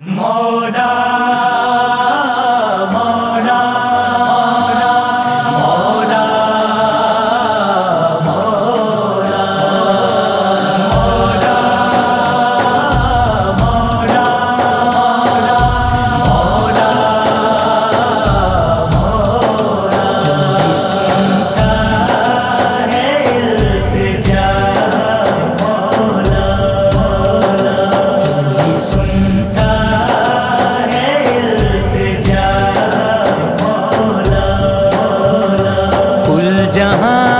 Moda! جہاں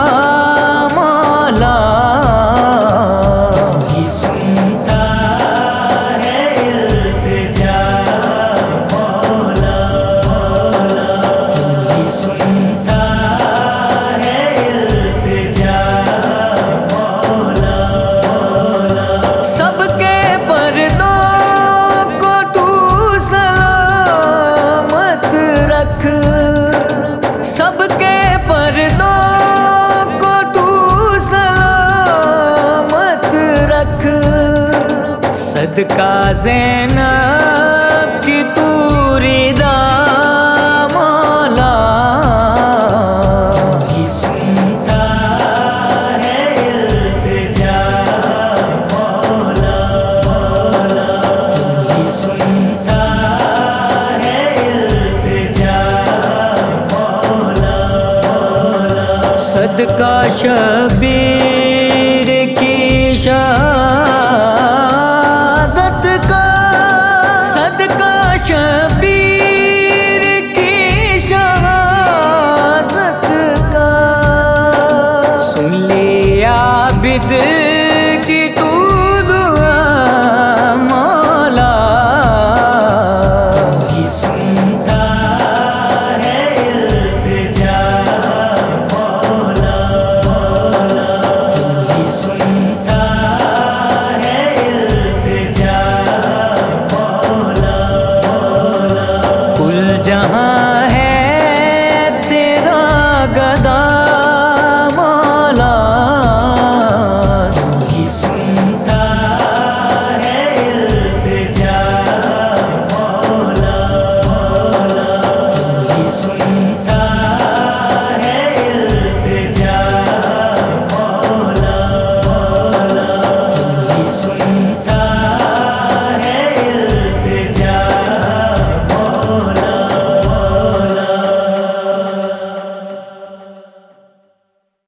صدقہ زینب کی پوری مولا ہی سنتا ہے التجا مولا مولا ہی سنتا ہے التجا مولا مولا صدقہ شبیر دل کی تو دعا مولا۔ کی سنتا ہے التجا مولا۔ کی سنتا ہے التجا مولا۔ کل جہاں